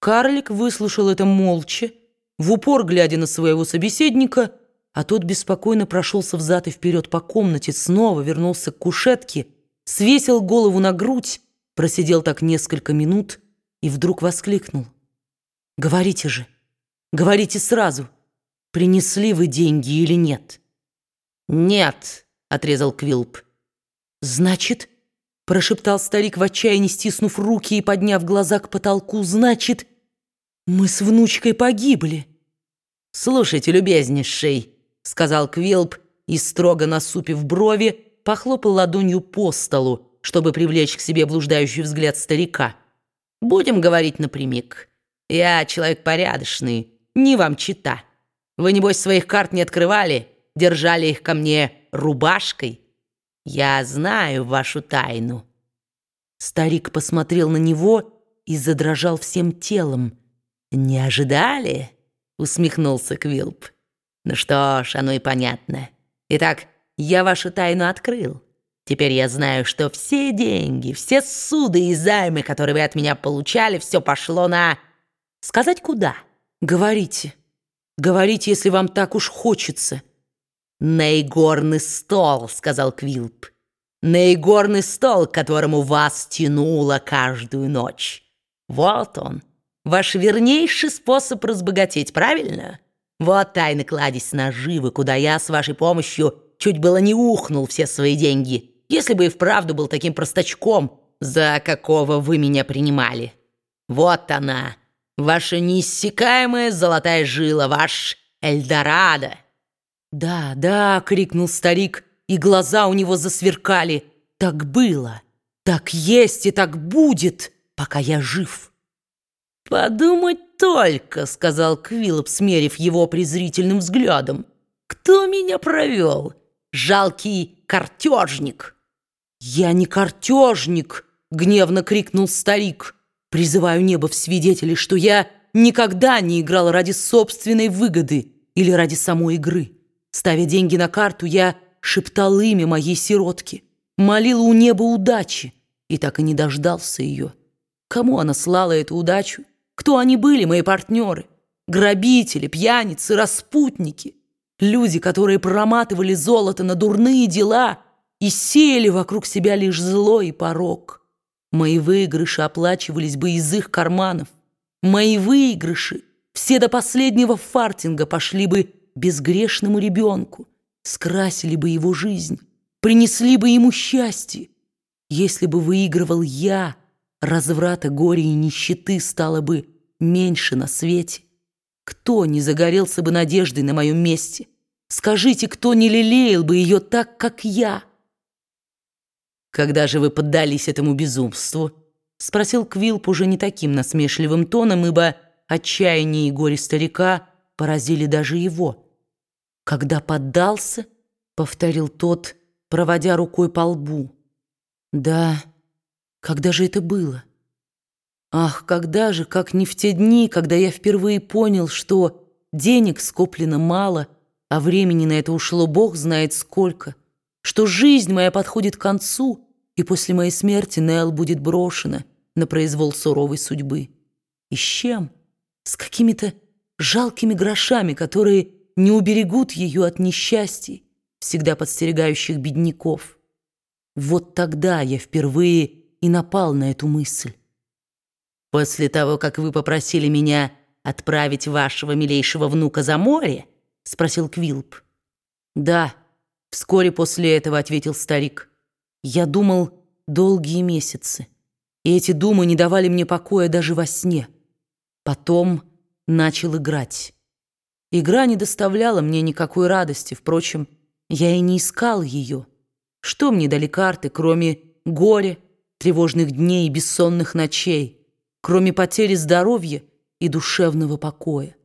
Карлик выслушал это молча, в упор глядя на своего собеседника, а тот беспокойно прошелся взад и вперед по комнате, снова вернулся к кушетке, свесил голову на грудь, просидел так несколько минут и вдруг воскликнул. «Говорите же, говорите сразу, принесли вы деньги или нет?» «Нет», — отрезал Квилп. «Значит...» прошептал старик в отчаянии, стиснув руки и подняв глаза к потолку. «Значит, мы с внучкой погибли». «Слушайте, любезнейший», — сказал Квилп и, строго насупив брови, похлопал ладонью по столу, чтобы привлечь к себе блуждающий взгляд старика. «Будем говорить напрямик. Я человек порядочный, не вам чита. Вы, небось, своих карт не открывали, держали их ко мне рубашкой». Я знаю вашу тайну». Старик посмотрел на него и задрожал всем телом. «Не ожидали?» — усмехнулся Квилп. «Ну что ж, оно и понятно. Итак, я вашу тайну открыл. Теперь я знаю, что все деньги, все суды и займы, которые вы от меня получали, все пошло на... Сказать куда? Говорите. Говорите, если вам так уж хочется. «Наигорный стол», — сказал Квилп. «Наигорный стол, к которому вас тянуло каждую ночь. Вот он, ваш вернейший способ разбогатеть, правильно? Вот тайны кладезь наживы, куда я с вашей помощью чуть было не ухнул все свои деньги, если бы и вправду был таким простачком, за какого вы меня принимали. Вот она, ваша неиссякаемая золотая жила, ваш Эльдорадо». «Да, да!» — крикнул старик, и глаза у него засверкали. «Так было, так есть и так будет, пока я жив!» «Подумать только!» — сказал Квиллоп, смерив его презрительным взглядом. «Кто меня провел? Жалкий картежник!» «Я не картежник!» — гневно крикнул старик. «Призываю небо в свидетели, что я никогда не играл ради собственной выгоды или ради самой игры». Ставя деньги на карту, я шептал имя моей сиротки, молил у неба удачи и так и не дождался ее. Кому она слала эту удачу? Кто они были, мои партнеры? Грабители, пьяницы, распутники. Люди, которые проматывали золото на дурные дела и сеяли вокруг себя лишь зло и порок. Мои выигрыши оплачивались бы из их карманов. Мои выигрыши все до последнего фартинга пошли бы безгрешному ребенку, скрасили бы его жизнь, принесли бы ему счастье. Если бы выигрывал я, разврата, горя и нищеты стало бы меньше на свете. Кто не загорелся бы надеждой на моем месте? Скажите, кто не лелеял бы ее так, как я? Когда же вы поддались этому безумству? Спросил Квилп уже не таким насмешливым тоном, ибо отчаяние и горе старика поразили даже его. «Когда поддался?» — повторил тот, проводя рукой по лбу. «Да, когда же это было?» «Ах, когда же, как не в те дни, когда я впервые понял, что денег скоплено мало, а времени на это ушло бог знает сколько, что жизнь моя подходит к концу, и после моей смерти Нелл будет брошена на произвол суровой судьбы. И с чем? С какими-то жалкими грошами, которые не уберегут ее от несчастий, всегда подстерегающих бедняков. Вот тогда я впервые и напал на эту мысль. «После того, как вы попросили меня отправить вашего милейшего внука за море?» — спросил Квилп. «Да, вскоре после этого», — ответил старик. «Я думал долгие месяцы, и эти думы не давали мне покоя даже во сне. Потом начал играть». Игра не доставляла мне никакой радости, впрочем, я и не искал ее. Что мне дали карты, кроме горя, тревожных дней и бессонных ночей, кроме потери здоровья и душевного покоя?